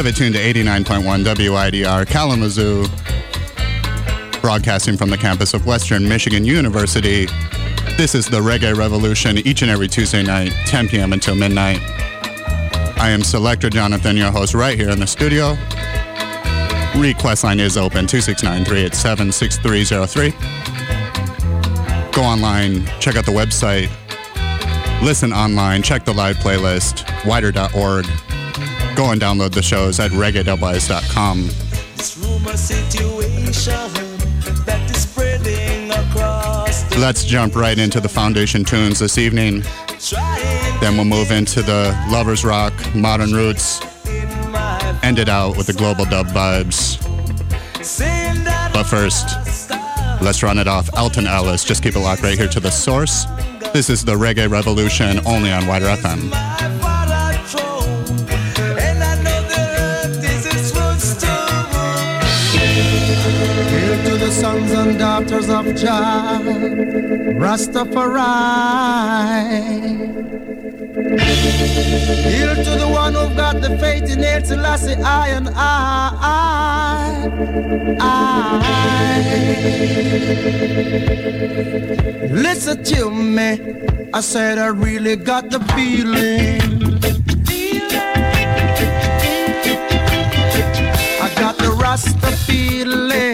have it tuned to 89.1 WIDR Kalamazoo, broadcasting from the campus of Western Michigan University. This is the Reggae Revolution each and every Tuesday night, 10 p.m. until midnight. I am Selector Jonathon, your host, right here in the studio. Request line is open 269 387 6303. Go online, check out the website, listen online, check the live playlist, widr.org. Go and download the shows at reggae.wise.com. This rumor situation that is spreading across the Let's jump right into the foundation tunes this evening. Then we'll move into the Lovers Rock, Modern Roots, end it out with the Global Dub vibes. But first, let's run it off. Alton Ellis, just keep it locked right here to the source. This is the Reggae Revolution only on WIDR FM. Daughters of Jah, Rastafari. Hail to the one who got the faith in El Selassie, I and I, I. Listen to me, I said I really got the feeling. I got the Rasta feeling.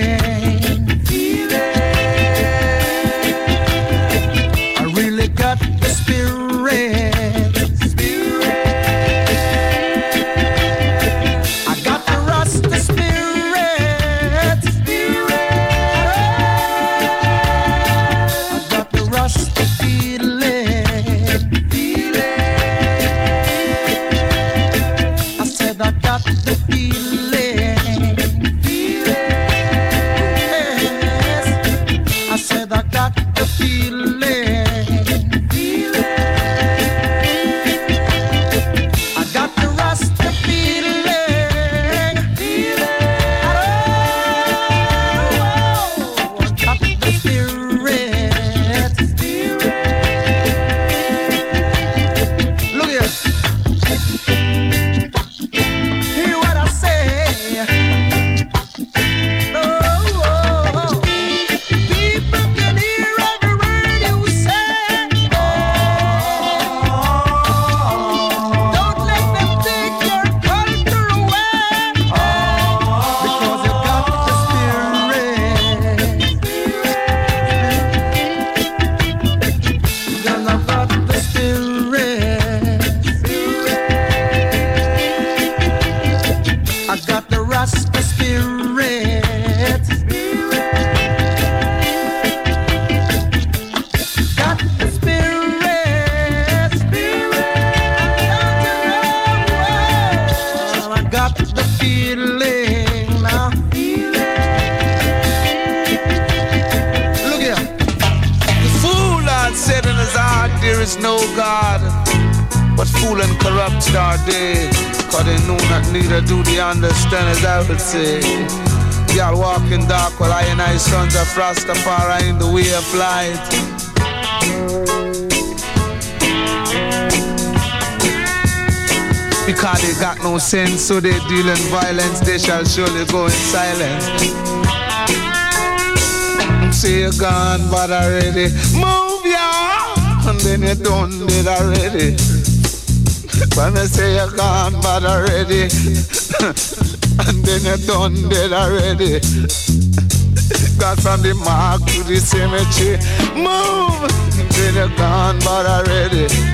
Sense, so they deal in violence, they shall surely go in silence. Say you're gone, but already move ya, and then you done it already. When I say you're gone, but already, and then you done it already. Got from the mark to the cemetery, move, and then you're gone, but already.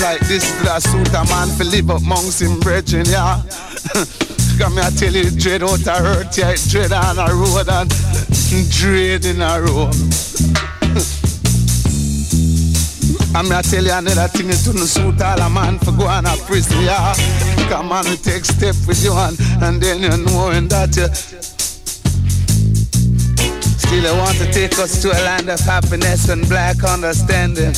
Like this, that suit a man for live monks in brethren, yeah. Come here, I tell you, dread out a hurt, yeah, dread on a road and dread in a road. I'm gonna tell you another thing, it don't suit all a man for go on a prison, yeah. Come on, take step with you and, and then you knowing that you still you want to take us to a land of happiness and black understanding.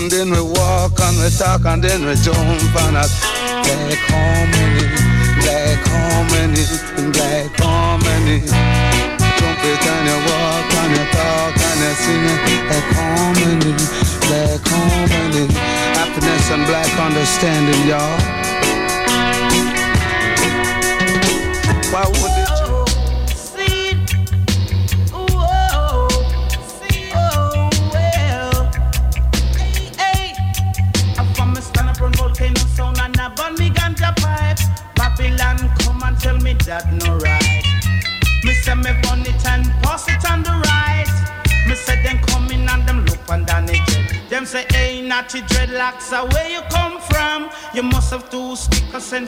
And then we walk and we talk and then we jump on us. Black harmony, black harmony, black harmony. Jump it and you walk and you talk and you sing it. Black harmony, black harmony. Happiness and black understanding, y'all. Why would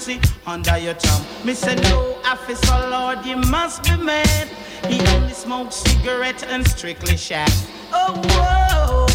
sense under your tongue. Me say, no, officer, Lord, you must be mad. He only smokes cigarette and strictly shack. Oh, whoa,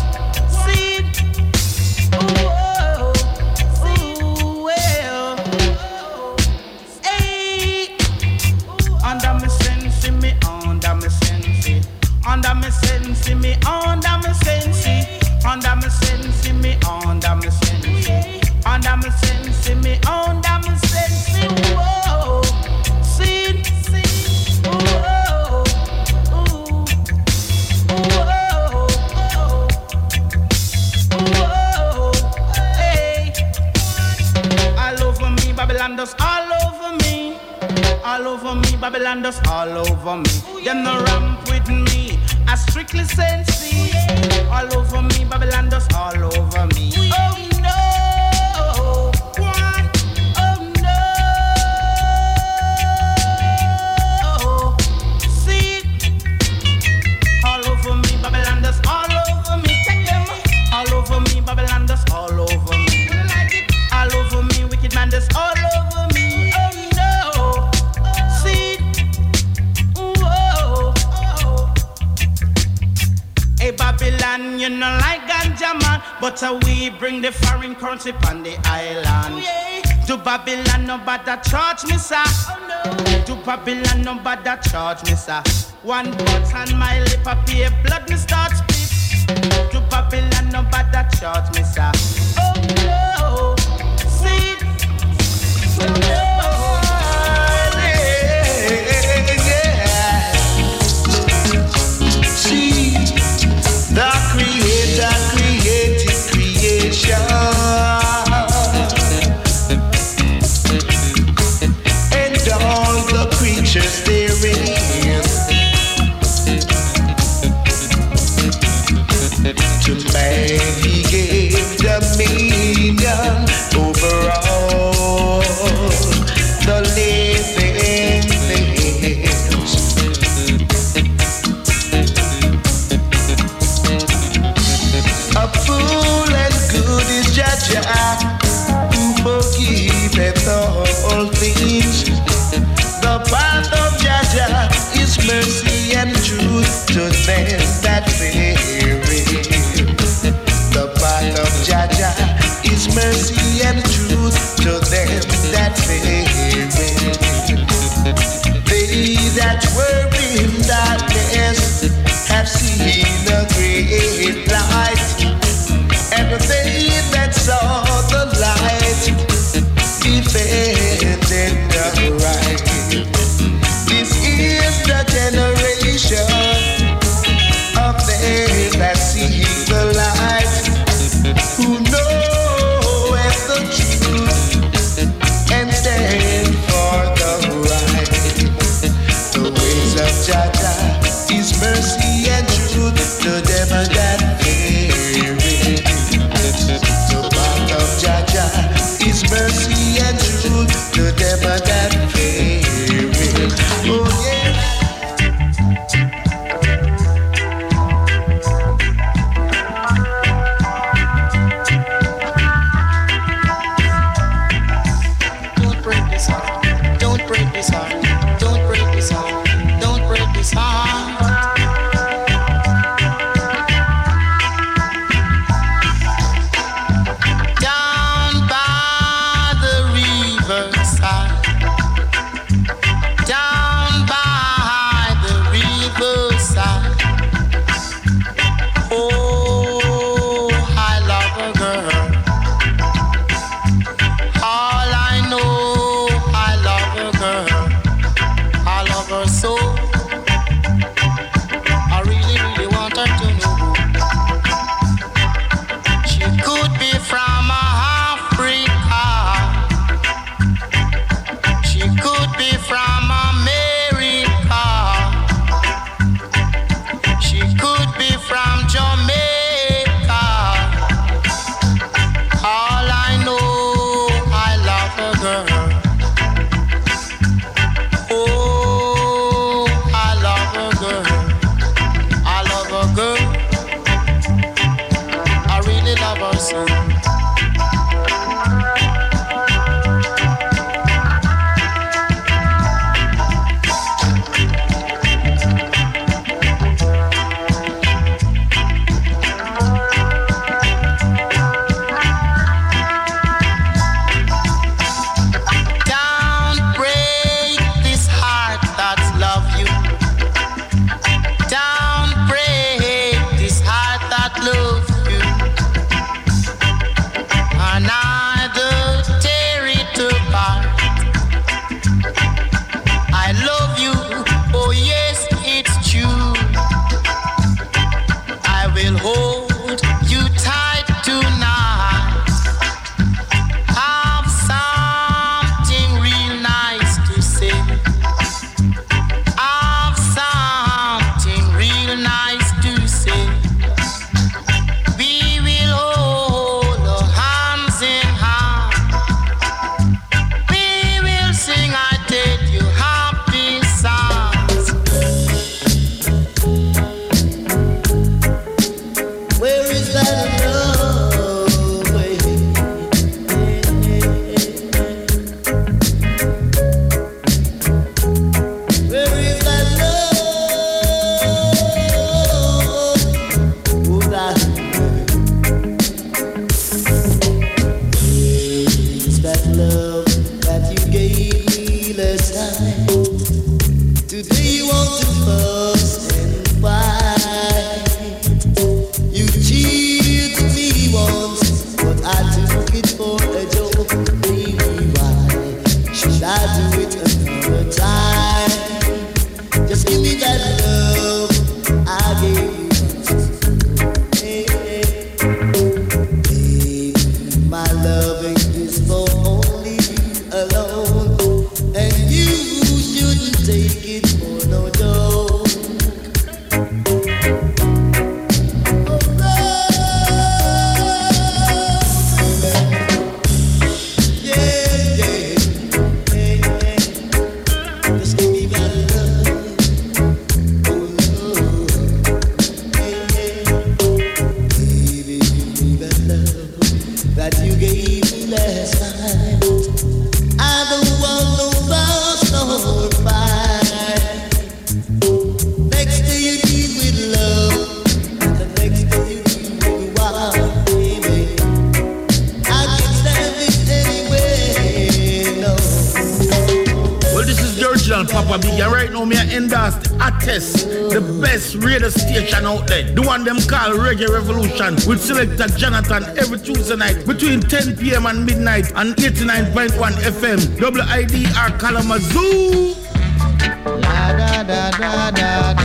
Does all over me. Them no ramp with me. I strictly sensey. All over me, Babylon does all over me. Oh no. But uh, we bring the foreign currency on the island. To Babylon, nobody charge me, sir. To Babylon, nobody charge me, sir. One button, my lip, pay blood, me start split. To Babylon, nobody charge me, sir. Oh no, I don't want no selector Jonathon every Tuesday night between 10 p.m. and midnight on 89.1 FM, WIDR Kalamazoo. La, da, da, da,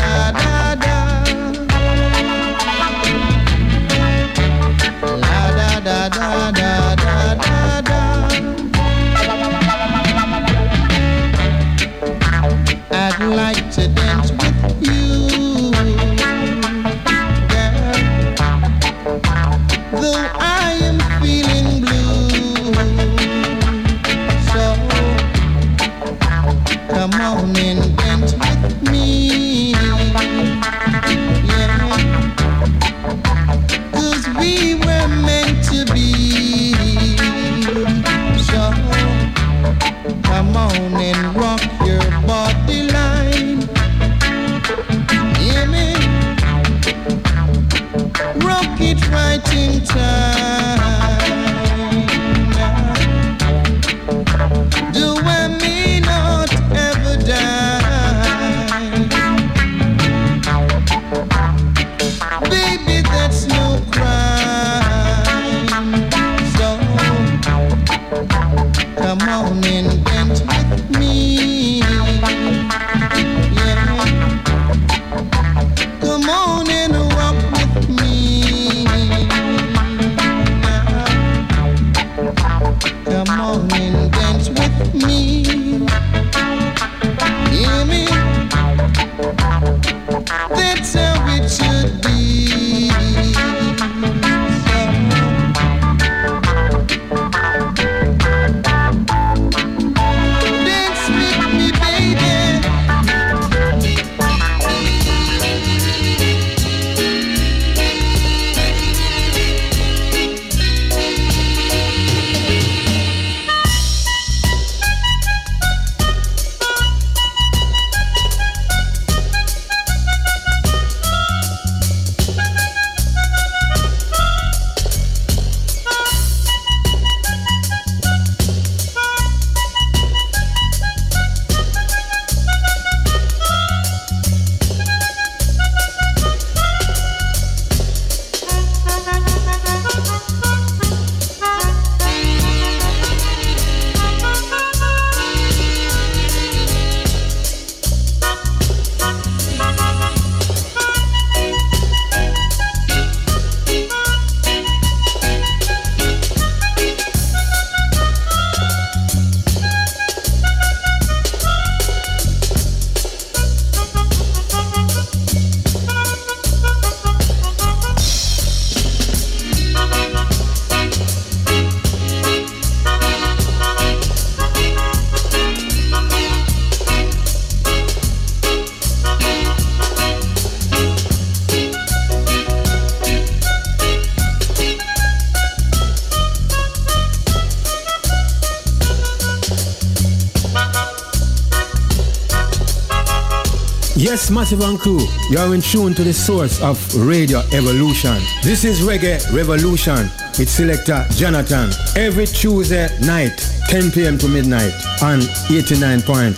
Massive Crew. You're in tune to the source of Radio Evolution. This is Reggae Revolution with selector Jonathon. Every Tuesday night, 10 p.m. to midnight on 89.1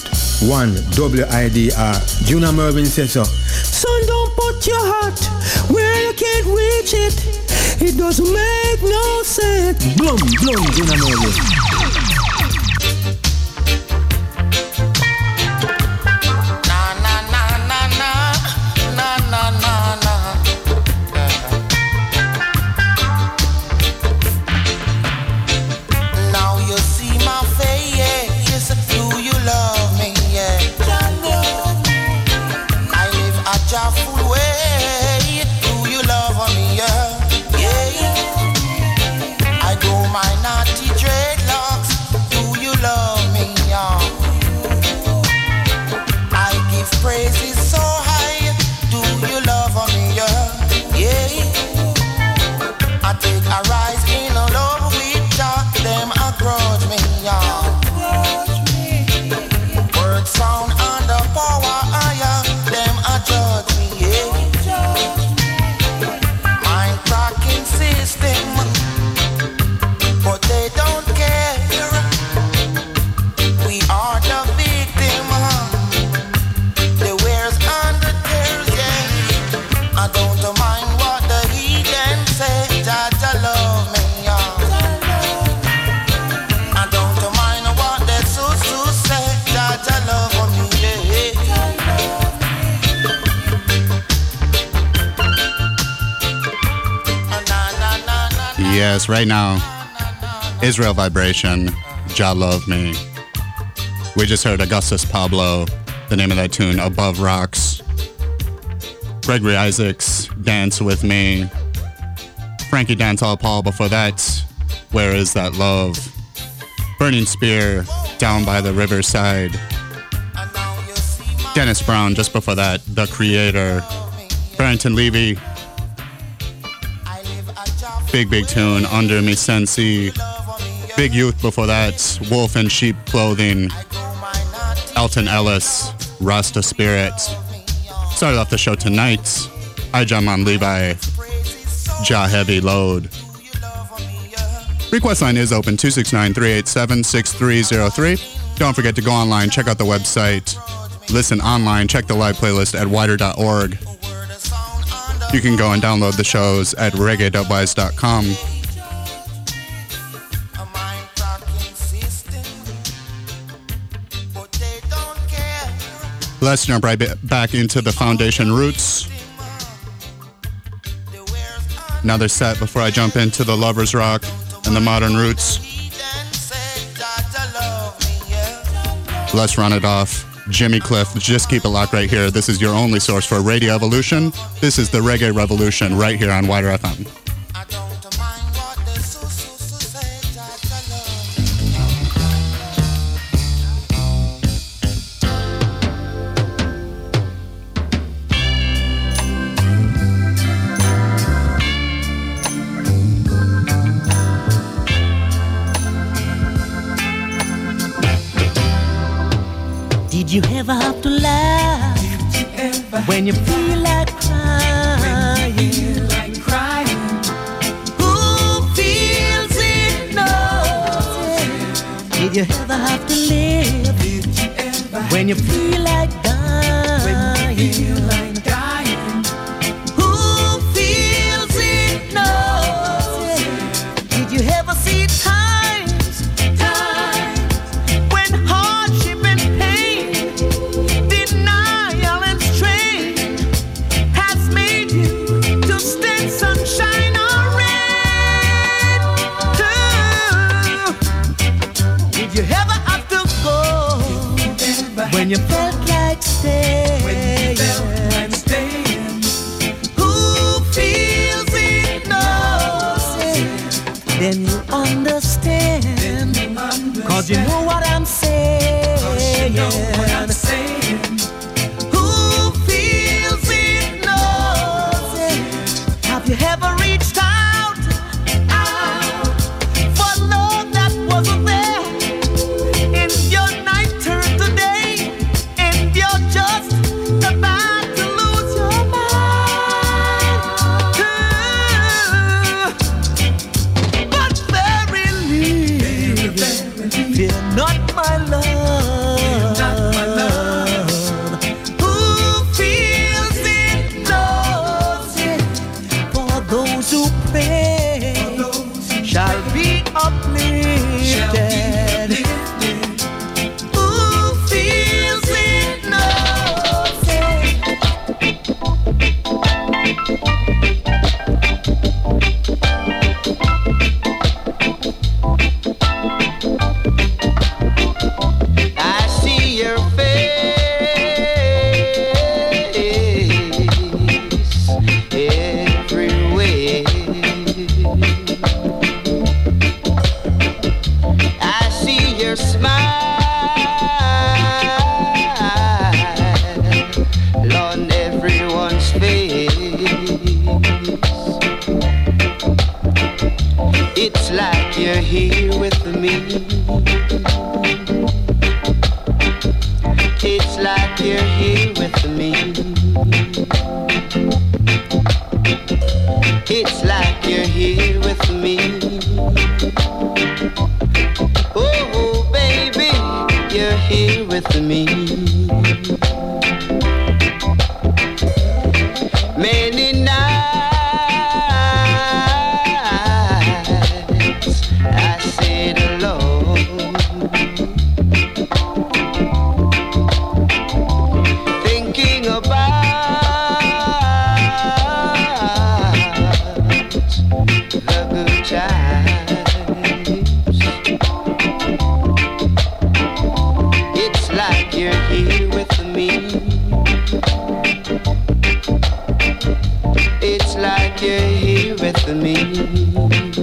WIDR. Junior Murvin says so. Son, don't put your heart where you can't reach it. It doesn't make no sense. Blum, blum, Junior Murvin. Israel Vibration, Jah Love Me. We just heard Augustus Pablo, the name of that tune, Above Rocks. Gregory Isaacs, Dance With Me. Frankie Dancehall Paul before that, Where Is That Love? Burning Spear, Down by the Riverside. Dennis Brown just before that, The Creator. Barrington Levy, Big Big Tune, Under Me Sensi. Big Youth before that, Wolf in Sheep Clothing. Alton Ellis, Rasta Spirit. Started off the show tonight, Ijahman Levi, Jah Heavy Load. Request line is open 269-387-6303. Don't forget to go online, check out the website, listen online, check the live playlist at widr.org. You can go and download the shows at reggae.wise.com. Let's jump right back into the foundation roots. Another set before I jump into the lovers rock and the modern roots. Let's run it off. Jimmy Cliff, just keep it locked right here. This is your only source for Radio Evolution. This is the Reggae Revolution right here on WIDR FM. You ever have to laugh when you feel like crying? Who feels it? Did you ever have to live when you feel like you're here with me.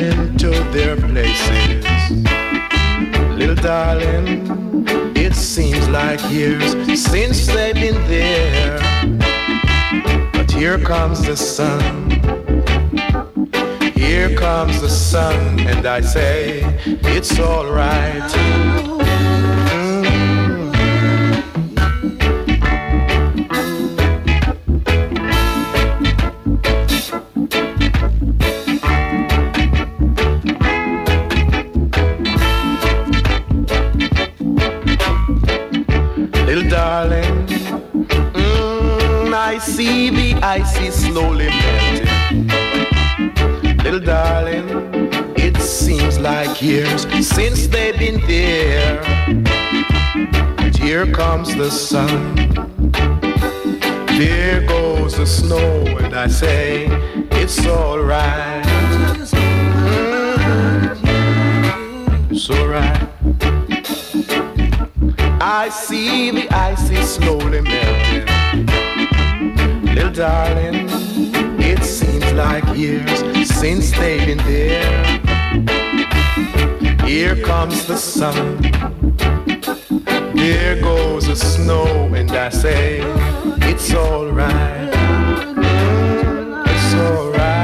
Returning to their places. Little darling, it seems like years since they've been there. But here comes the sun. Here comes the sun, and I say, it's alright. Oh, ice is slowly melting. Little darling, it seems like years since they've been there. But here comes the sun. There goes the snow, and I say, it's alright. Mm, it's alright. I see the ice is slowly melting. Little darling, it seems like years since they've been there. Here comes the sun. There goes the snow, and I say, it's alright. It's alright.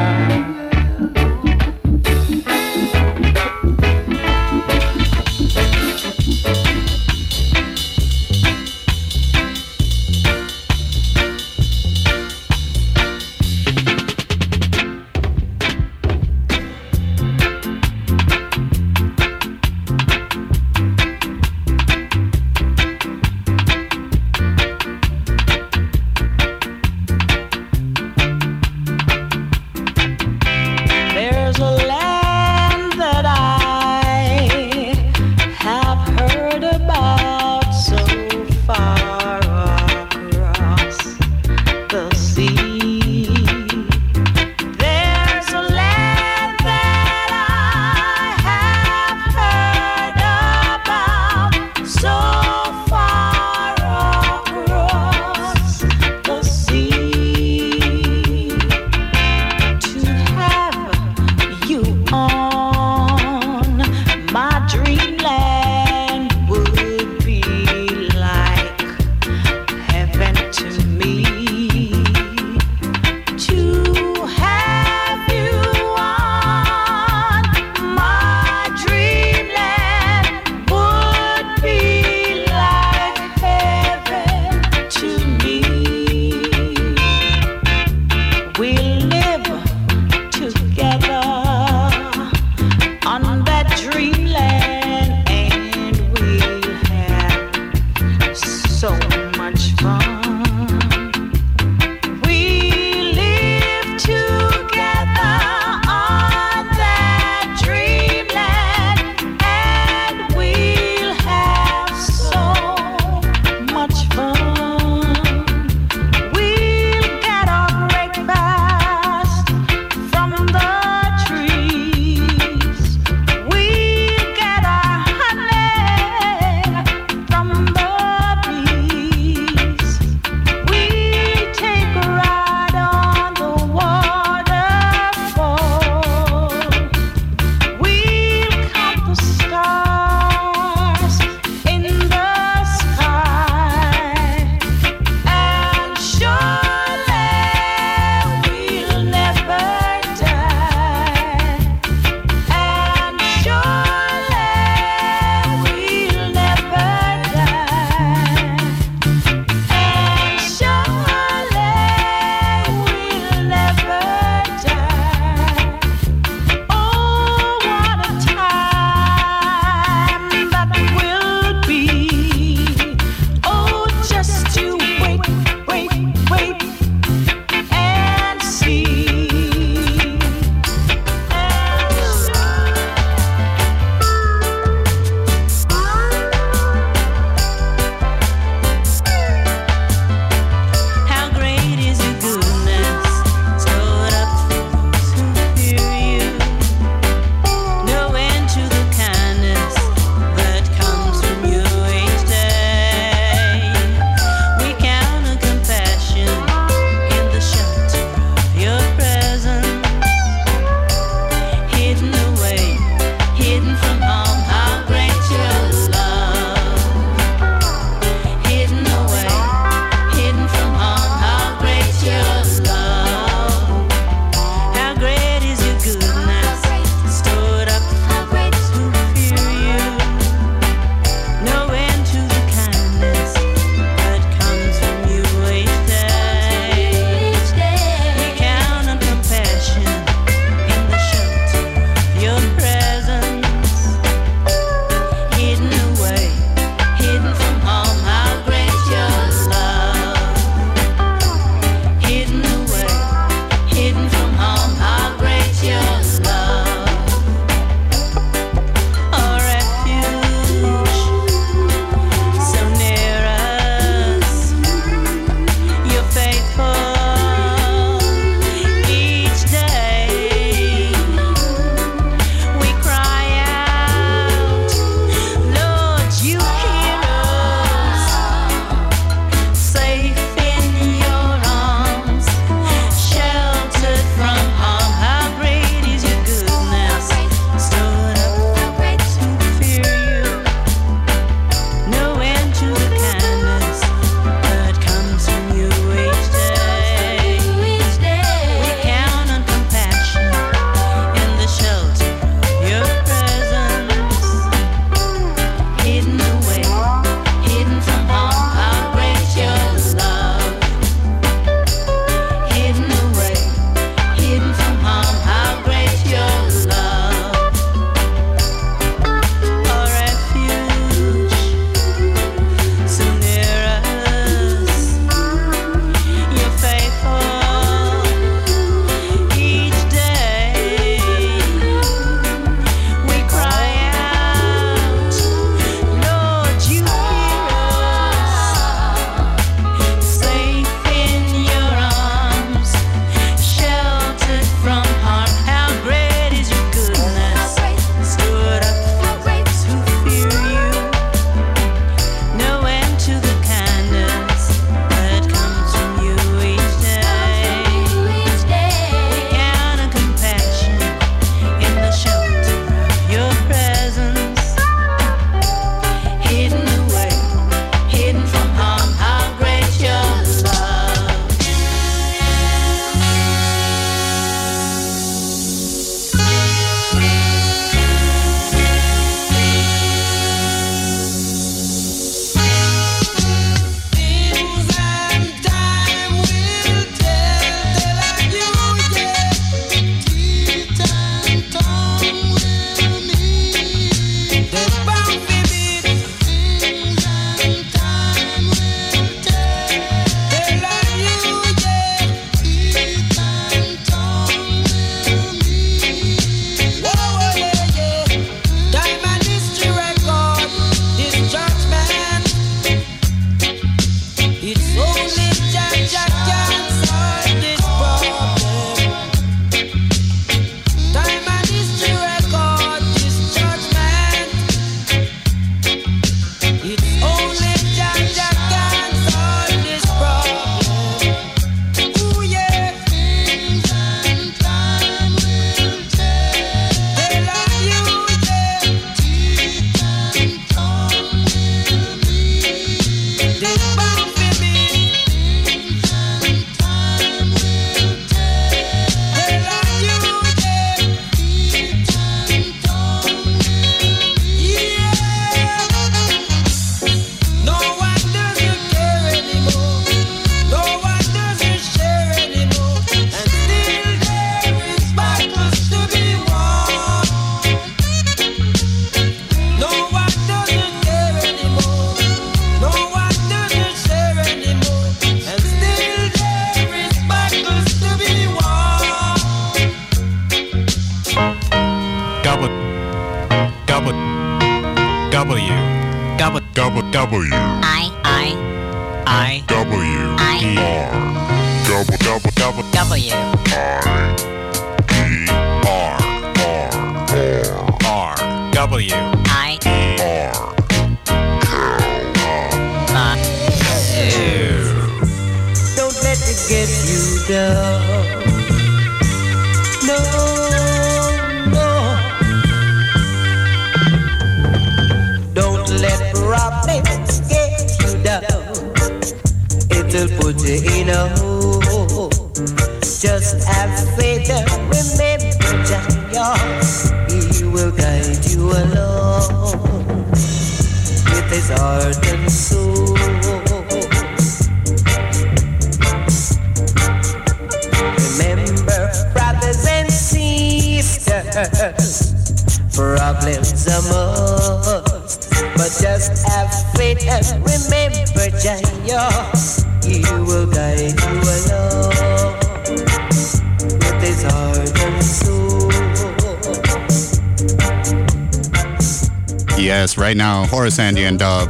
Now, Andy and Dub.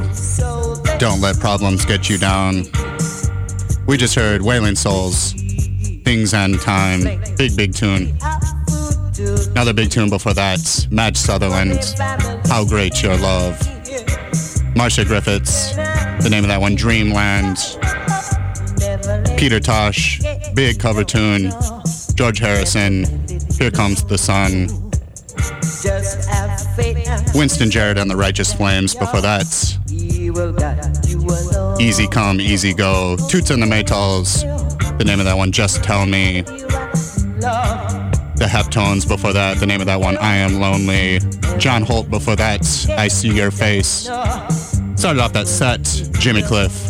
Don't let problems get you down. We just heard Wailing Souls, Things and Time, big, big tune. Another big tune before that, Madge Sutherland, How Great Your Love. Marcia Griffiths, the name of that one, Dreamland. Peter Tosh, big cover tune. George Harrison, Here Comes the Sun. Winston Jarrett and the Righteous Flames before that. Easy Come, Easy Go. Toots and the Maytals, the name of that one, Just Tell Me. The Heptones before that, the name of that one, I Am Lonely. John Holt before that, I See Your Face. Started off that set, Jimmy Cliff,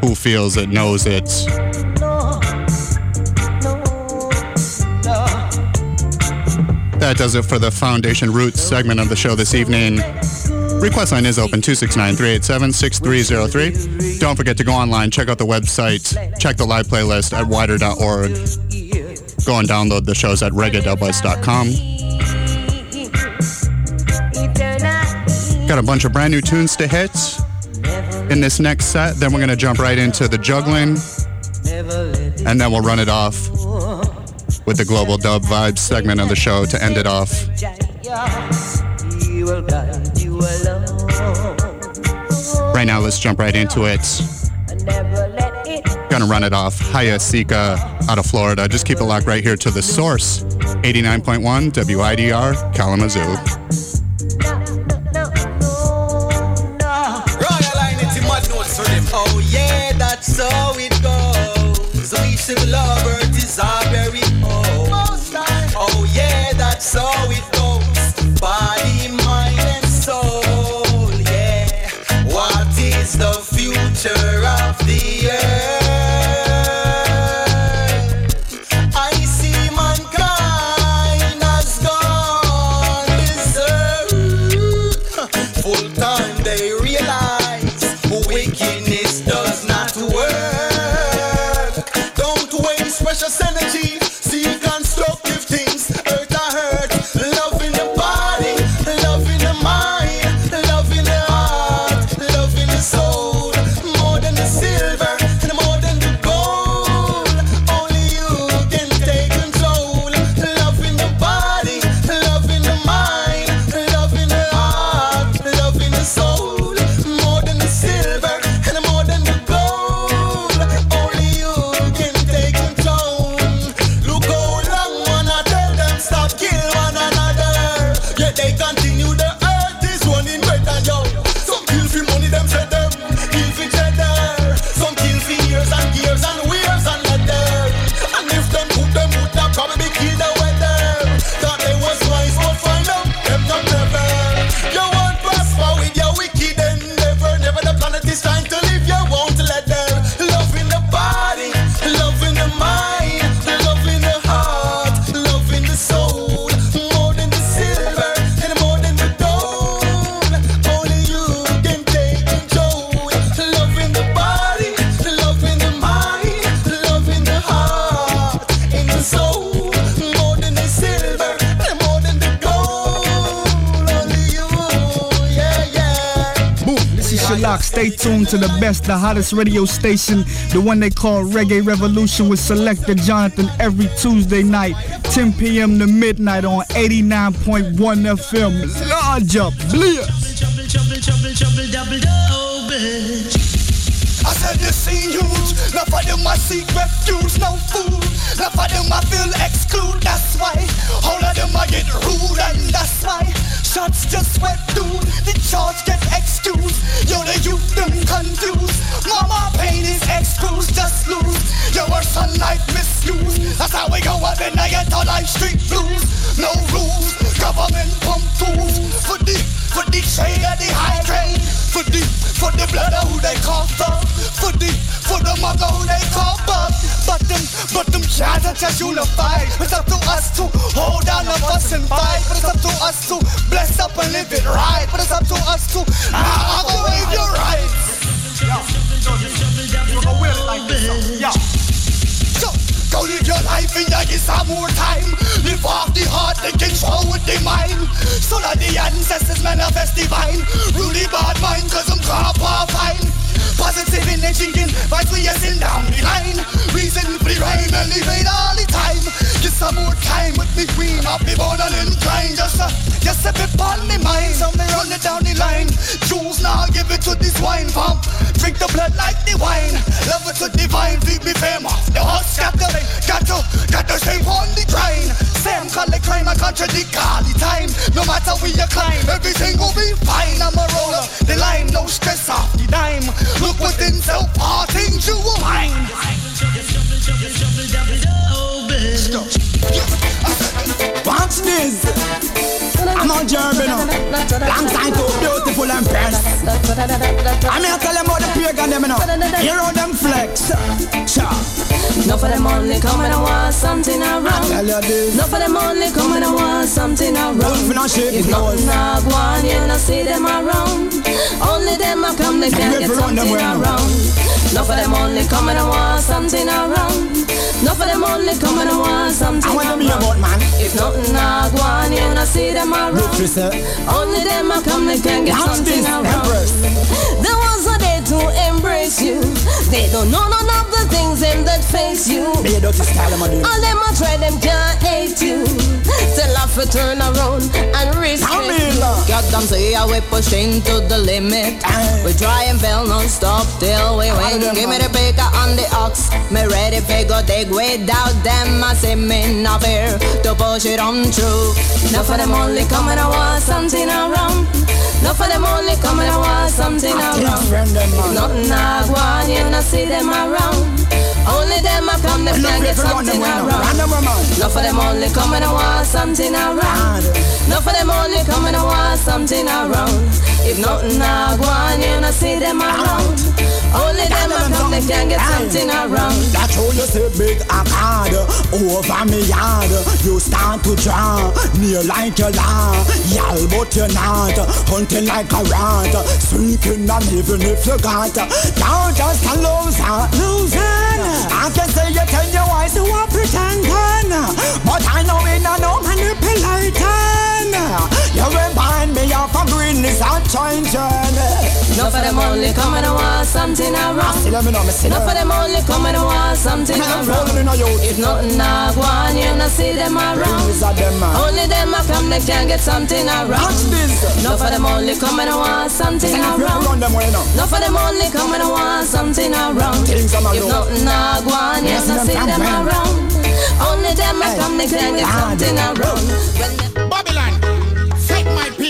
Who Feels It, Knows It. That does it for the Foundation Roots segment of the show this evening. Request line is open 269-387-6303. Don't forget to go online, check out the website, check the live playlist at widr.org. Go and download the shows at reggae.buzz.com. Got a bunch of brand new tunes to hit in this next set. Then we're going to jump right into the juggling. And then we'll run it off with the Global Dub Vibes segment of the show to end it off. Right now, let's jump right into it. It Gonna run it off. Higha Seekah out of Florida. Just keep it locked right here to the source. 89.1 WIDR Kalamazoo. Stay tuned to the best, the hottest radio station, the one they call Reggae Revolution with Selector Jonathon every Tuesday night, 10 p.m. to midnight on 89.1 FM. Large up. I said youth, enough of them I seek refuge, no food. Enough of them I feel that's why. All of them I get rude and that's why. Shots just went through, the charge are just unified. It's up to us to hold on the fuss and fight. But it's up to us to bless up and live it right. But it's up to us to ah, wave your rights. Yeah. So, go live your life and you get some more time. Live off the heart and control with the mind. So that the ancestors manifest divine. Rudy bad mind, cause I'm copper fine. Positive energy in in down the line. Reason for the rhyme it all the time. Get some more time with me queen of the born and incline. Just a, just a bit on me mind. So me run it down the line. Choose now, give it to this wine pump. Drink the blood like the wine. Love it to divine, feed me famous. The got to, got to, got to stay on the grind. Same call the crime, I contradict all the time. No matter where you climb, everything will be fine. I'm a roller, the line, no stress off the dime. Look within self, all things you will find. Watch this. I'm on German. Long time too beautiful and fresh. I'm here to tell them about the pagan them now. Hear how them flex. Cha. No for them only coming and want something around. I tell you this. No for them only coming and want something around. Wolf in a shape If nose. nothing a go you no see them around. Only them a come, they can Ready get for run them something around. No for them only coming and want something around. No for them only coming and want something I want to around. be about man. If nothing a go on, you no see them around. Sister. Only them a come, they can get Watch something this, around. Empress. The ones are there to embrace you. They don't know none of the things them that face you. Be a dirty style, I'm a. All them a try, them can't hate you. Tell off to turn around and Come you. in, love. Got them say yeah, we pushing to the limit. We try and fail non-stop till we win. Give me the picker on the ox. Me ready fi go dig without them. I say me not fear to push it on through. Now for them only coming, I want something around. No for them only coming, I want something around. friend them, If nothing I want, you not see them around. Only them I come, them Look, can get if you run them something around. No for them only coming, I want something around. No for them only coming, I want something around. If nothing I want, you not see them around. Only them I come, they can get something around. That's how you say big accord over me yard. You start to draw near like a law. Y'all, but you're not hunting like a rat. Seeking and even if you got, you're just a loser, losing. I can say you tell your wife you are pretending, but I know it no manipulating. You remind me of a green is a changing. No for them only coming, I want something around. See, let me know, me see No them. for them only coming, I want something around. falling in a. If nothing I want, you not see them around. Is that them, man? Only them I come, they can get something around. No for them only coming, I want something Say if you around. run them well now. No for them only coming, I want something around. If nothing I want, you not see them around. Only them I come, they can get Ah, something around.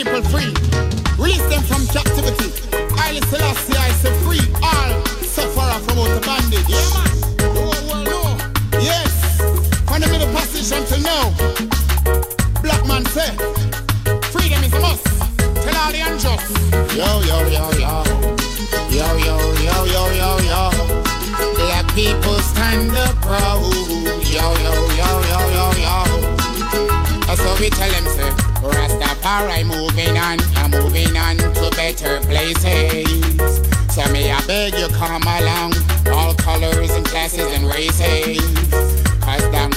People free. Release them from captivity.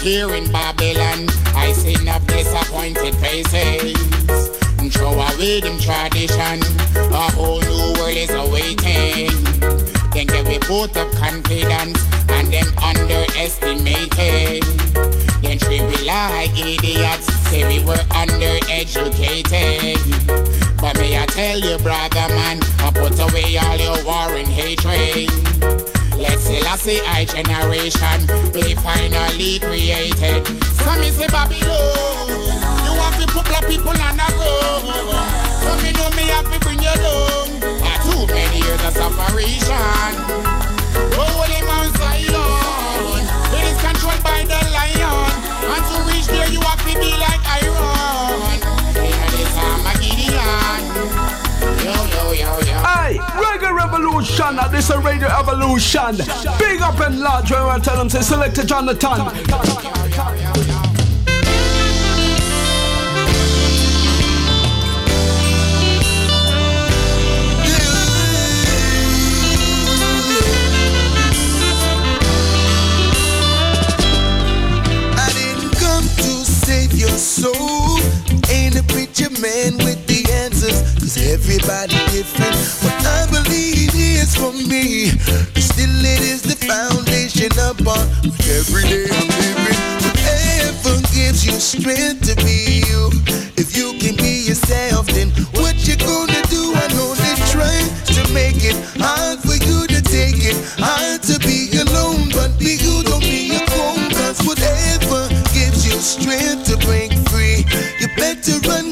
Here in Babylon, I see enough disappointed faces. Throw away them tradition. A whole new world is awaiting. Then get we both of confidence and them underestimated. Then treat we like idiots, say we were undereducated. But may I tell you, brother man, I put away all your war and hatred. Say, I generation be finally created. So me say Babylon, you want to put black people on the road. So me know me have to bring you down. Ah, too many years of separation. But holy Mount Zion, it is controlled by the lion. And to reach there, you have to be like Iron. In this Armageddon. Yo, yo, yo, yo. Reggae Revolution, this is Radio Evolution. Big up and large when I tell them, say, selector Jonathon. I didn't come to save your soul. Ain't a preacher man with Cause everybody different. What I believe is for me. Still it is the foundation upon which every day I'm living. Whatever gives you strength to be you. If you can be yourself, then what you gonna do? I know they try to make it hard for you to take it. Hard to be alone, but be you, don't be own. Cause whatever gives you strength to break free, you better run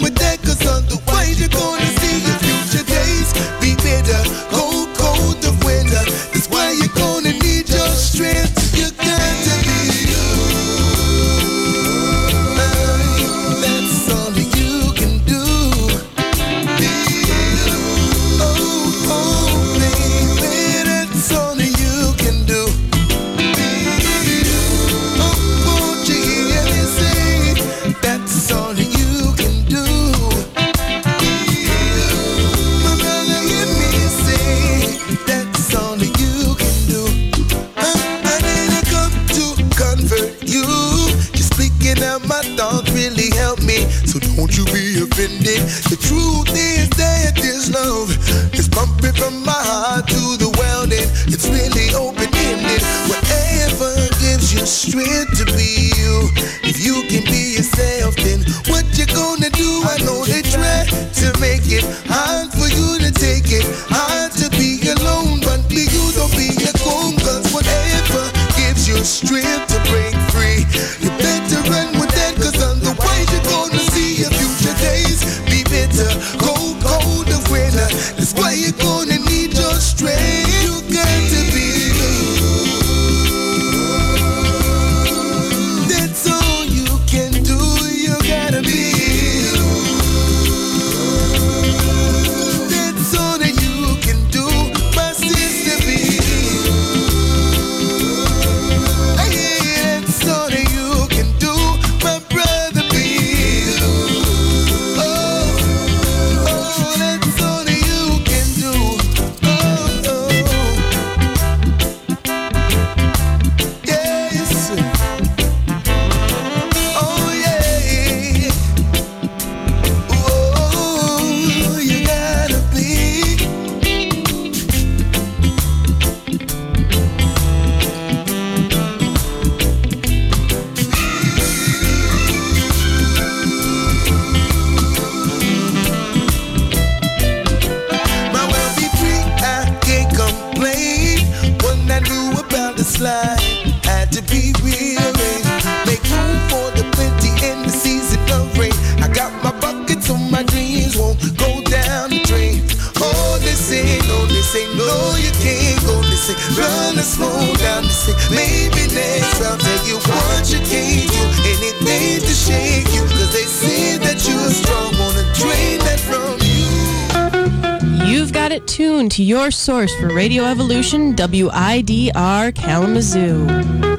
your source for Radio Evolution, WIDR Kalamazoo.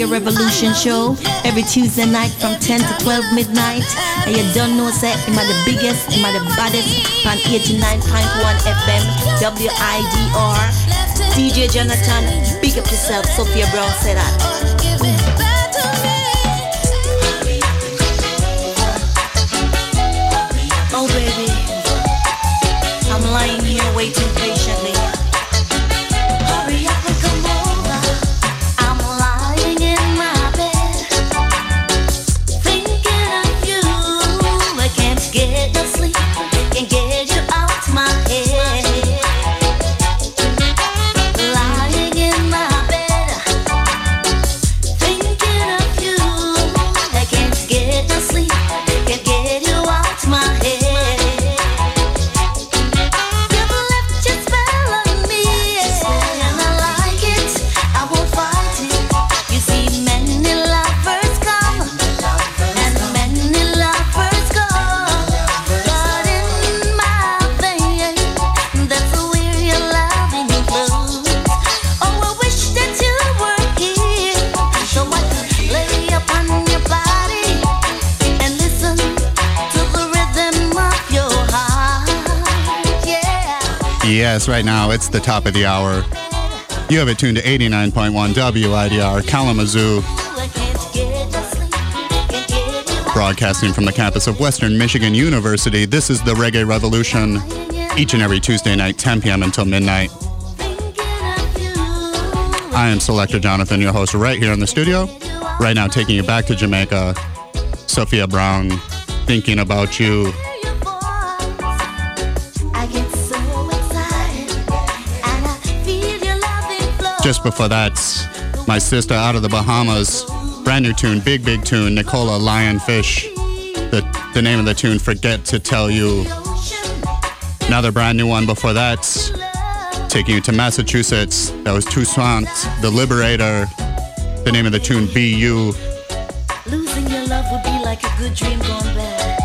Reggae Revolution show every Tuesday night from 10 to 12 midnight. And you don't know, say, am I the biggest, am I the baddest? On 89.1 FM, WIDR. DJ Jonathon, big up yourself, Sophia Brown said that. Oh, baby, I'm lying here waiting. Right now it's the top of the hour. You have it tuned to 89.1 WIDR Kalamazoo, broadcasting from the campus of Western Michigan University. This is the Reggae Revolution, each and every Tuesday night, 10 p.m. until midnight. I am Selector Jonathon, your host, right here in the studio. Right now, taking you back to Jamaica. Sophia Brown, thinking about you. Just before that, my sister out of the Bahamas, brand new tune, big, big tune, Nicola Lionfish. The, the name of the tune, Forget to Tell You. Another brand new one before that, taking you to Massachusetts. That was Toussaint, The Liberator. The name of the tune, Be You. Losing your love would be like a good dream gone bad.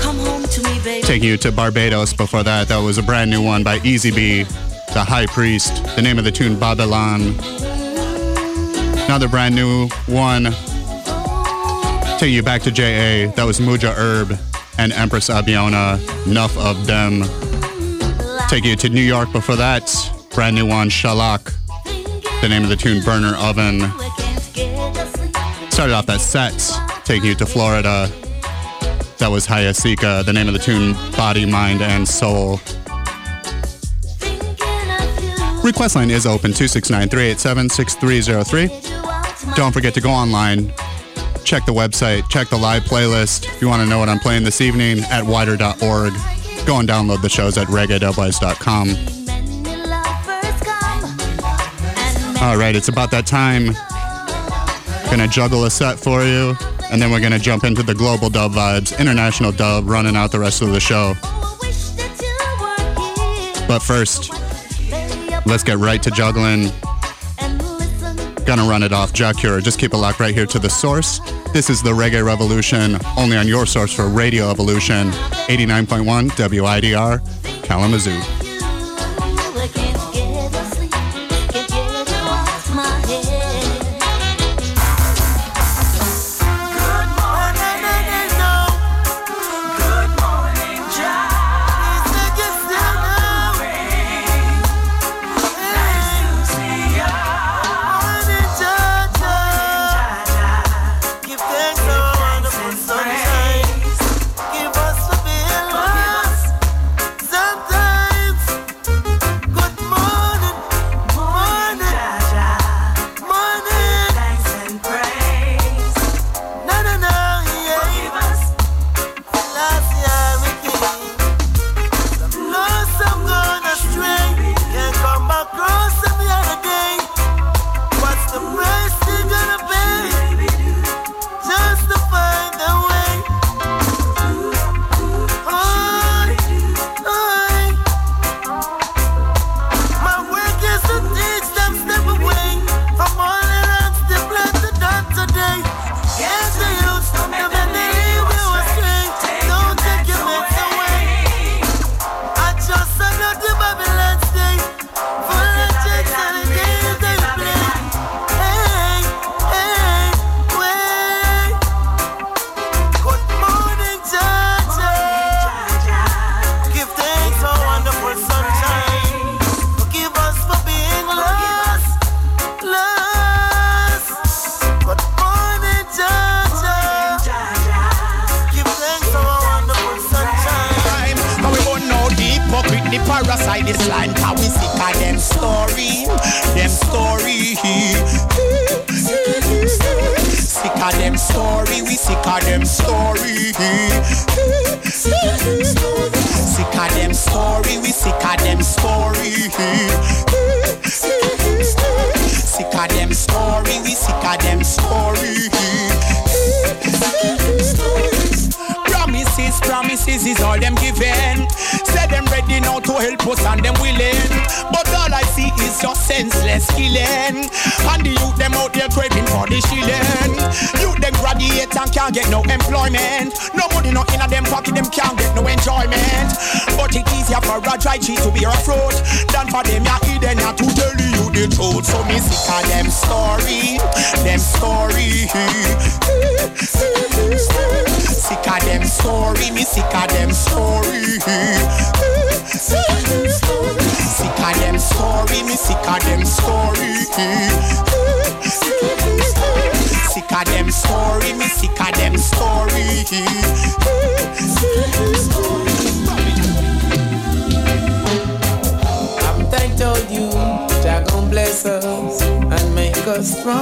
Come home to me, baby. Taking you to Barbados before that. That was a brand new one by Easy B, The High Priest. The name of the tune, Babylon. Another brand new one. Taking you back to JA. That was Mujo Herb and Empress Abiona. Enough of them. Taking you to New York before that. Brand new one, Shaloc. The name of the tune, Burner Oven. Started off that set, taking you to Florida. That was Higha Seekah. The name of the tune, Body, Mind, and Soul. Request line is open 269 387 6303. Don't forget to go online, check the website, check the live playlist. If you want to know what I'm playing this evening, at widr.org. Go and download the shows at reggae.wise.com. All right, it's about that time. Gonna juggle a set for you, and then we're gonna jump into the global dub vibes, international dub, running out the rest of the show. But first, let's get right to juggling. Gonna run it off Jah Cure. Just keep it locked right here to the source. This is the Reggae Revolution, only on your source for Radio Evolution, 89.1 WIDR, Kalamazoo.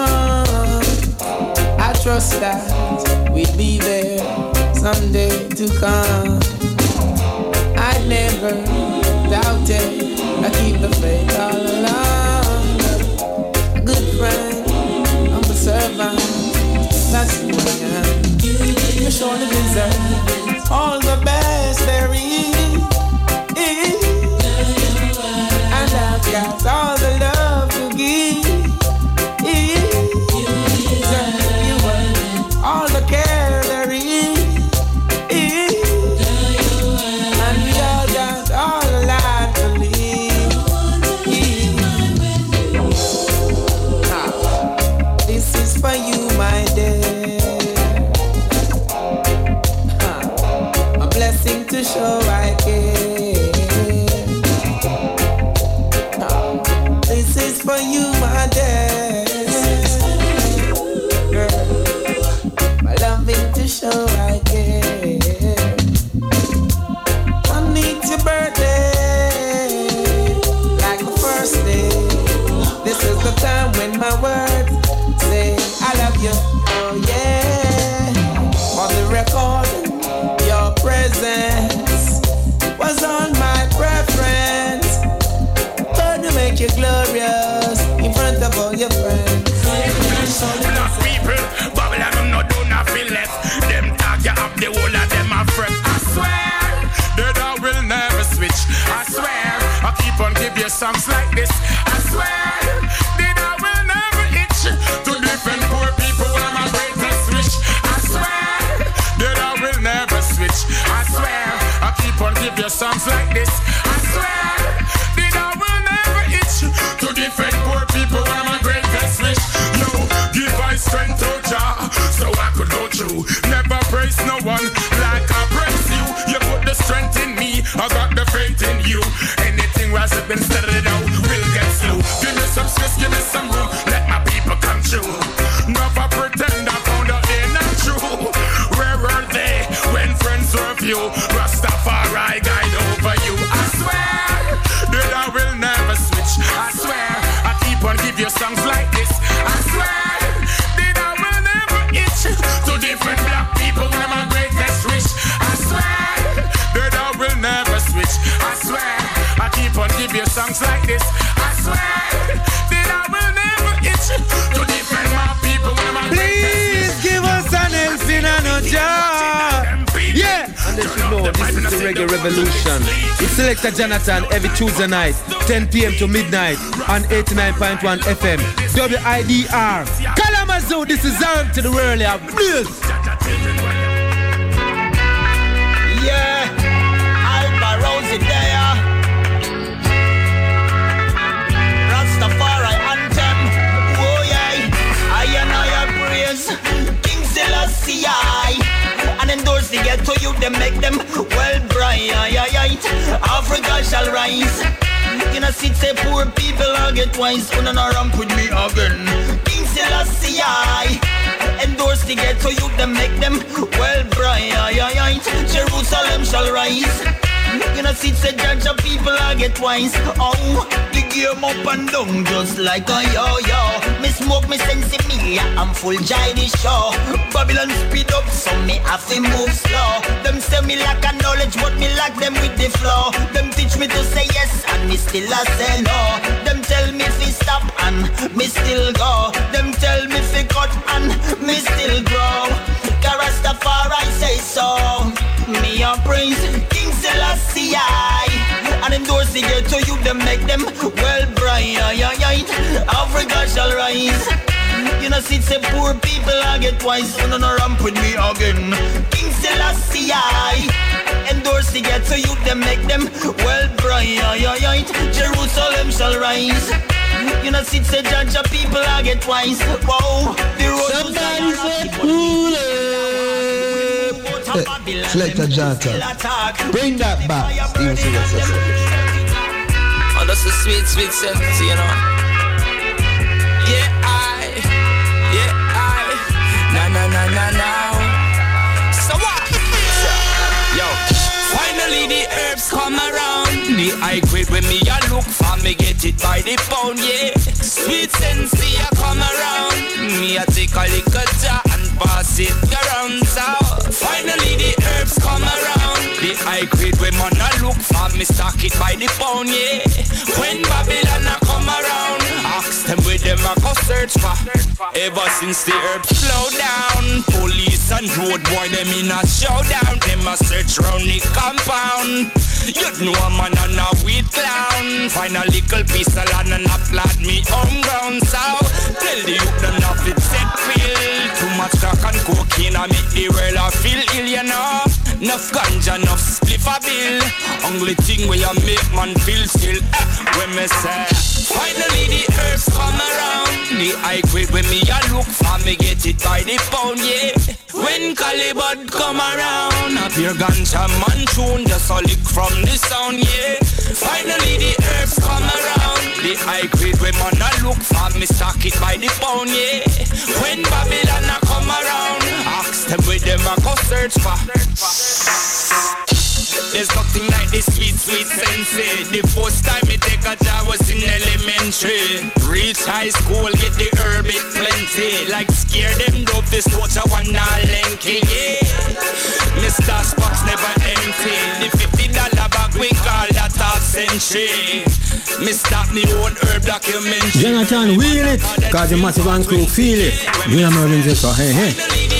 I trust that we'll be there someday to come. I never doubted, I keep the faith all along. A good friend, I'm a servant, that's who I am. You surely deserve all the best there is. And I've got all Revolution. It's Selector Jonathon every Tuesday night, 10 p.m. to midnight on 89.1 FM. WIDR. Kalamazoo, this is out to the world. yeah. Please. The ghetto you, them make them well bright. Africa shall rise. Know, see, say poor people I get twice. Una no ramp with me again. King Selassie. Endorse the ghetto you, them make them well bright. Jerusalem shall rise. You know, see, say judge of people I get twice. Oh, the game up and down just like a yo-yo. Me smoke me sense in I'm full the show. Babylon speed up, so me have to move slow. Them say me lack a knowledge, but me lack them with the flow. Them teach me to say yes, and me still a say no. Them tell me fi stop, and me still go. Them tell me fi cut, and me still grow. Rastafari say so. Me a praise King Selassie And endorse the ghetto you them make them well bright Africa shall rise You know see say poor people I get twice You know no ramp with me again King Selassie I Endorse the ghetto you them make them well bright Jerusalem shall rise you know, see, say, judge of people, I get twice. Whoa, the road Hey, Selector Jonathon. Bring that back. Steven. Oh, that's a sweet, sweet sentence, you know. Herbs come around. The high grade when me a look for me get it by the pound, yeah. Sweet sensei a come around. Me a take a little jar and pass it around. So finally the herbs come around. The high grade when man a look for me stock it by the pound, yeah. When Babylon a come around, ask them where them a go search for. Ever since the herbs slow down, police and road boy them in a showdown. Them a search round the compound. You'd know a man and a weed clown. Find a little piece of land and applaud me home ground. So tell the youth them not fit set feel. Too much crack and cocaine I make the world a feel ill, you know. Nuff ganja, nuff spliff a bill. Only thing where I make man feel still eh, When me say Finally the herbs come around. The high grade when me a look for me get it by the pound, yeah. When Collie Buddz come around A pure ganja man tune just a lick from the sound, yeah. Finally the herbs come around. The high grade when man a look for me stock it by the pound, yeah. When Babylon a them with them I go search for. There's nothing like this sweet, sweet sensei. Eh. The first time me take a job was in elementary. Reach high school, get the herb it plenty. Like scare them dope, this water one not lanky. Yeah. Mr. Spock's never empty. The fifty dollar bag we call that half century. Mister, stop me own herb documentary. Jonathon, wheel it, cause the massive and crew feel it. You know, Merlin's just so hey, hey.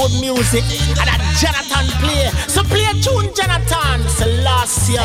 Good music and that Jonathon play. So play a tune, Jonathon. Selassie.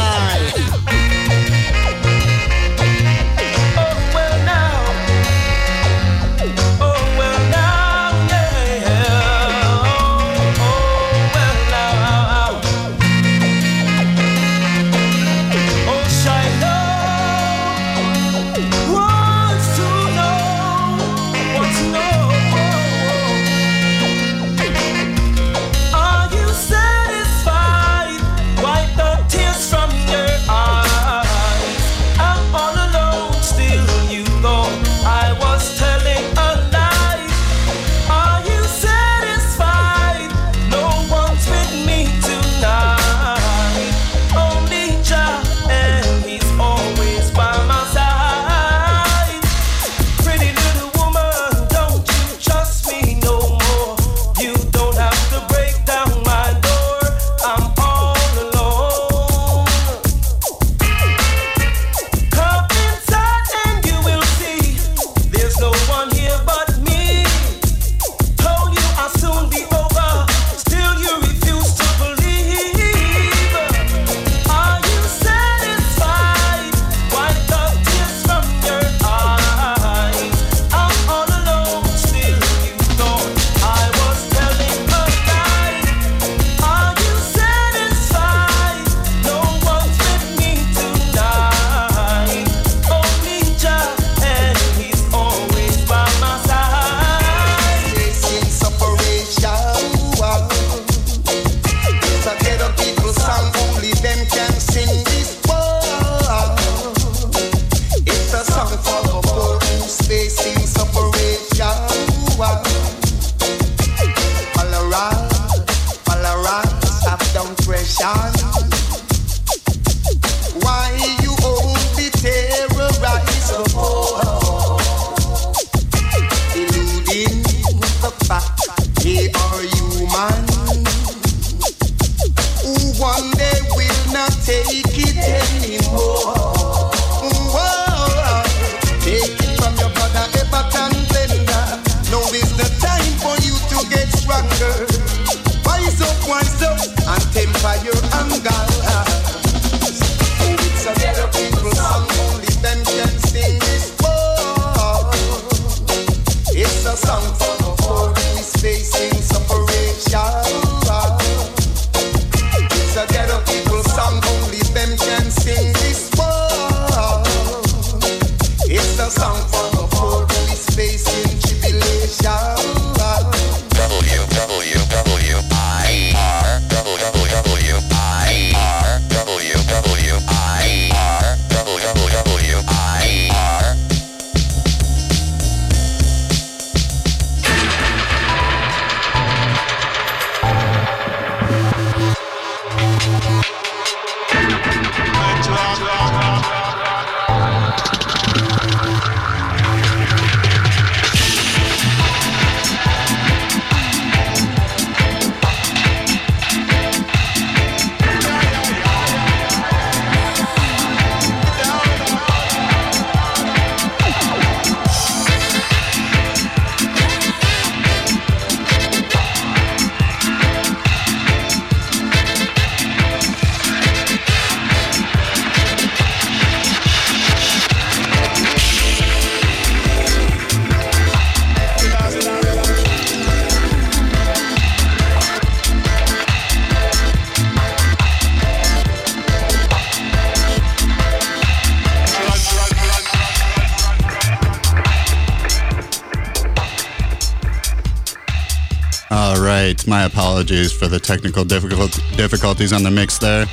My apologies for the technical difficulties on the mix there.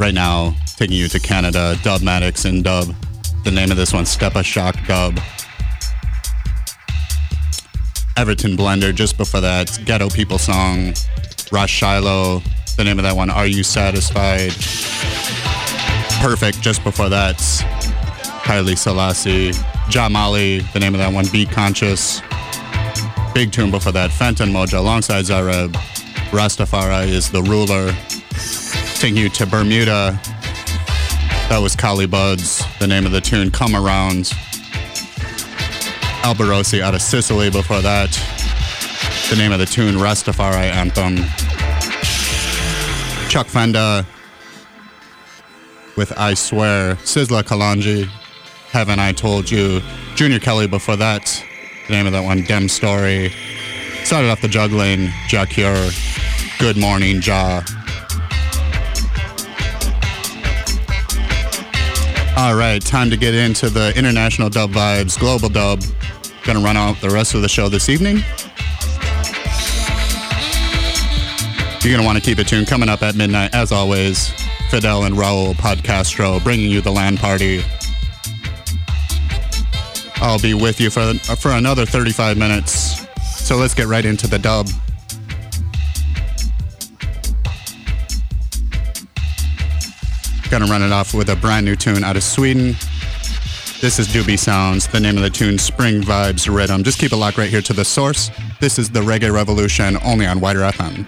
Right now, taking you to Canada, Dubmatix and Dub. The name of this one, Step a Shock Dub. Everton Blender, just before that, Ghetto People song, Rosh Shiloh. The name of that one, Are You Satisfied? Perfect, just before that, Kylie Selassie. Jamali, the name of that one, Be Conscious. Big tune before that, Fantan Mojah alongside Zareb. Rastafari is the ruler. Taking you to Bermuda. That was Collie Buddz, the name of the tune, Come Around. Alborosie out of Sicily before that. The name of the tune, Rastafari Anthem. Chuck Fenda with I Swear. Sizzla Kalonji, Haven't I Told You. Junior Kelly before that. The name of that one, Dem Story. Started off the juggling, Jah Cure. Good Morning, Jah. All right, time to get into the international dub vibes, global dub. Gonna run out the rest of the show this evening. You're gonna want to keep it tuned. Coming up at midnight, as always, Fidel and Raul Podcastro bringing you the land party. I'll be with you for for another 35 minutes. So let's get right into the dub. Gonna run it off with a brand new tune out of Sweden. This is Doobie Sounds. The name of the tune, Spring Vibes Rhythm. Just keep it locked right here to the source. This is the Reggae Revolution, only on WIDR FM.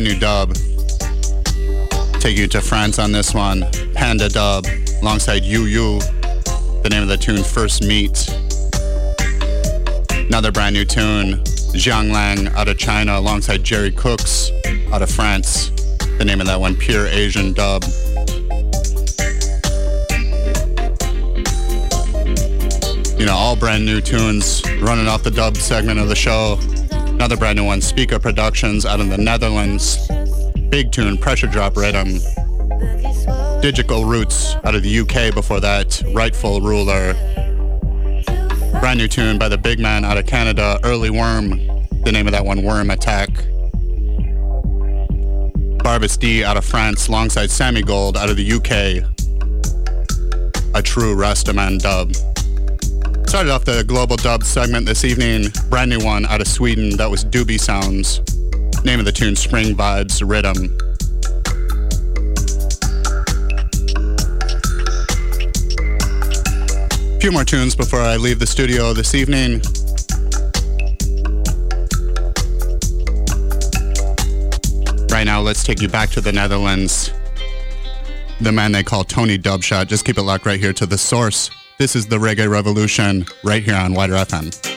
Brand new dub. Take you to France on this one. Panda dub alongside Yu Yu. The name of the tune, First Meet. Another brand new tune, Zhang Lang out of China alongside Jerry Cooks out of France. The name of that one, Pure Asian dub. You know, all brand new tunes running off the dub segment of the show. Another brand new one, Speaker Productions out of the Netherlands. Big tune, Pressure Drop Rhythm. Digital Roots out of the UK before that, Rightful Ruler. Brand new tune by the big man out of Canada, Early Worm. The name of that one, Worm Attack. Barbas D out of France, alongside Sammy Gold out of the UK. A true Rastaman dub. Started off the global dub segment this evening. Brand new one out of Sweden. That was Doobie Sounds. Name of the tune Spring Vibes Rhythm. A few more tunes before I leave the studio this evening. Right now, let's take you back to the Netherlands. The man they call Tony Dubshot. Just keep it locked right here to the source. This is the Reggae Revolution right here on WIDR FM.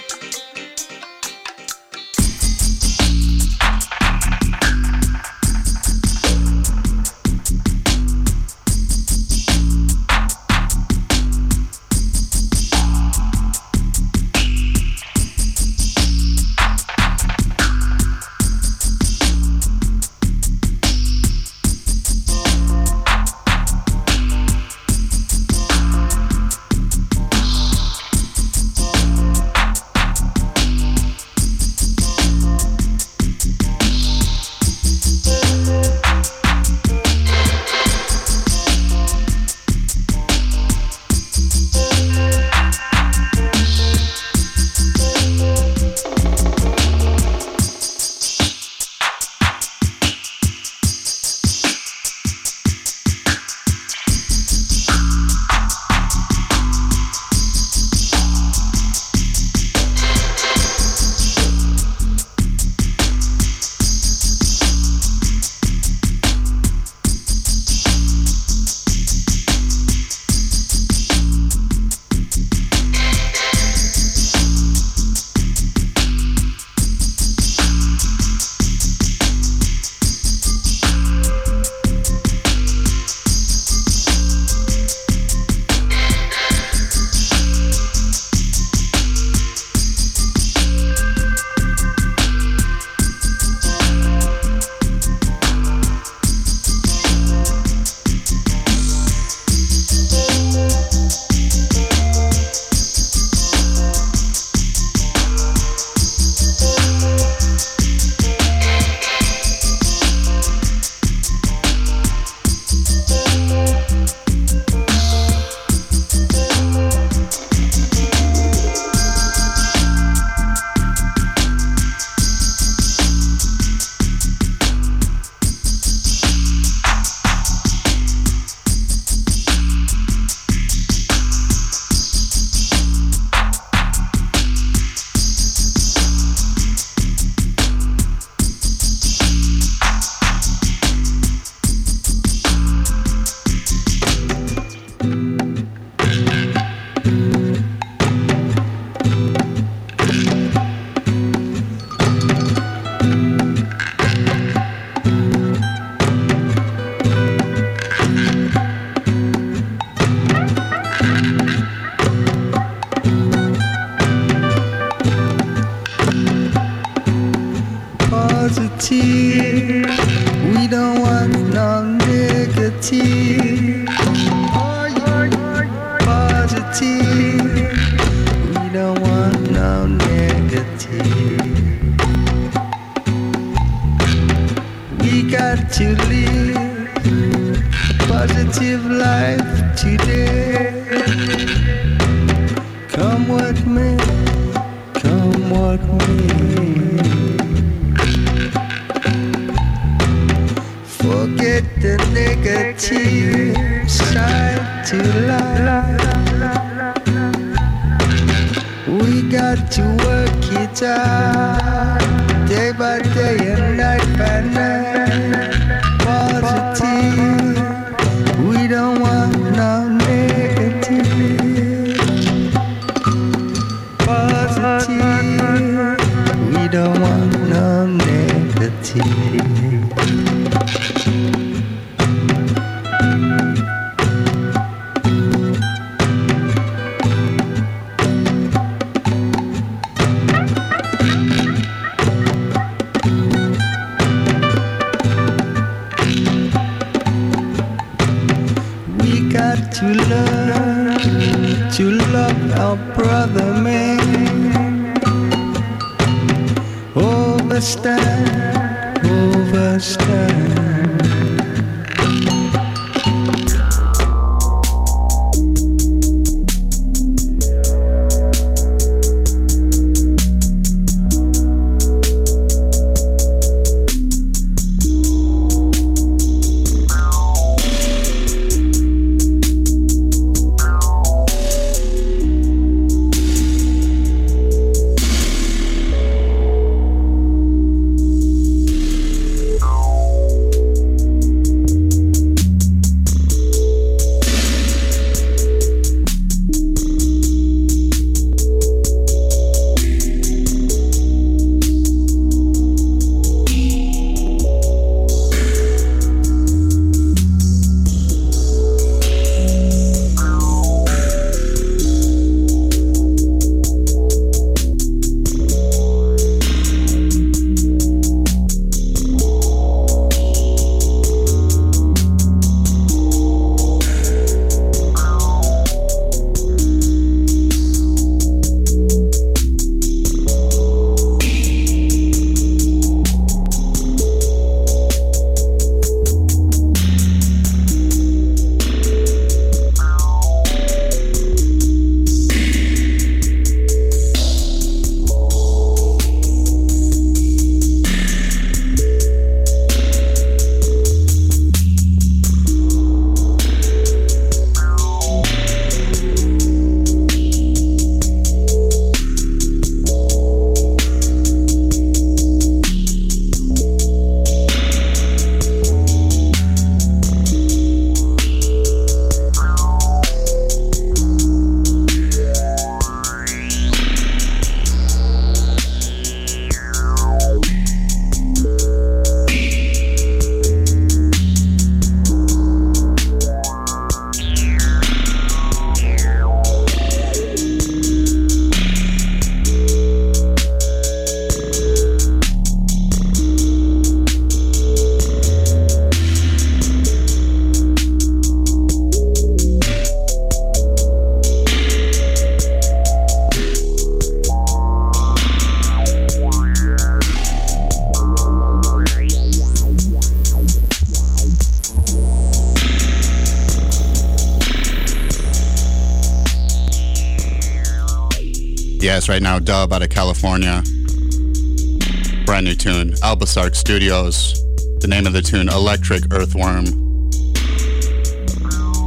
Studios. The name of the tune, Electric Earthworm.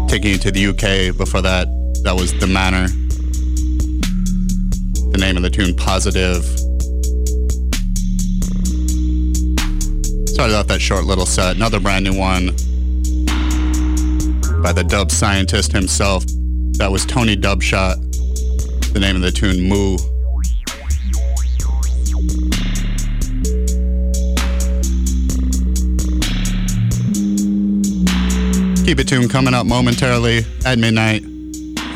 Taking you to the UK. Before that, that was The Manor. The name of the tune, Positive. Started off that short little set. Another brand new one by the dub scientist himself. That was Tony Dubshot. The name of the tune, Moo. Keep It Tuned coming up momentarily at midnight.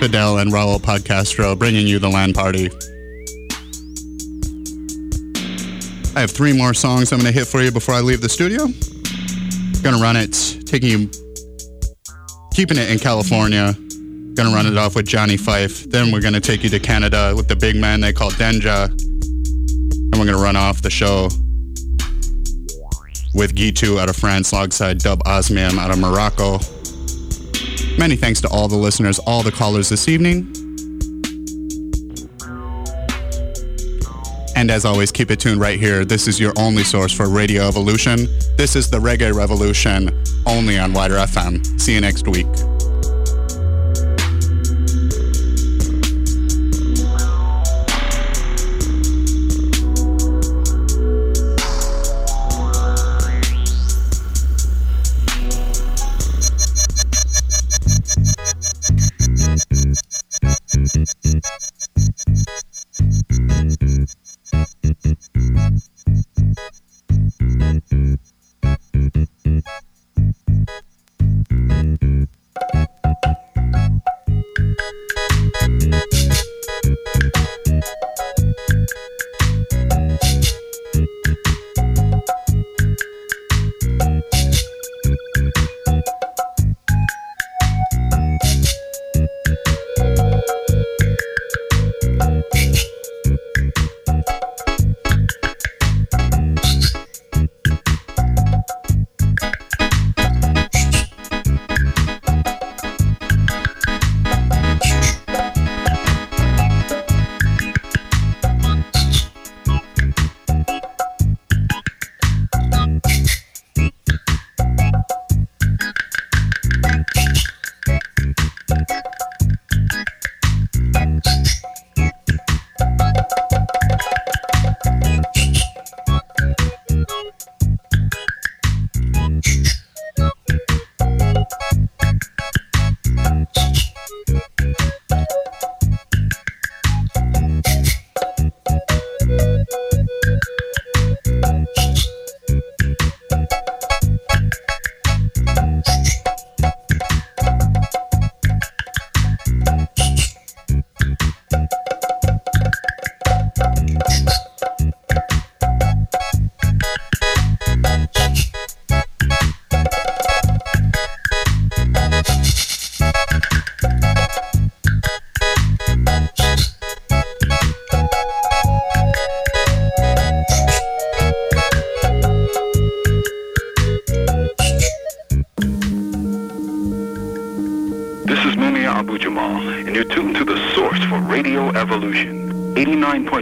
Fidel and Raul Podcastro bringing you the land party. I have three more songs I'm going to hit for you before I leave the studio. Gonna run it, taking you, keeping it in California. Gonna run it off with Johnny Fife. Then we're gonna take you to Canada with the big man they call Denja. And we're gonna run off the show with Gitu out of France, alongside Dub Osmium out of Morocco. Many thanks to all the listeners, all the callers this evening. And as always, keep it tuned right here. This is your only source for Radio Evolution. This is the Reggae Revolution, only on WIDR FM. See you next week.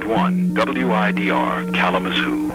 One WIDR Kalamazoo.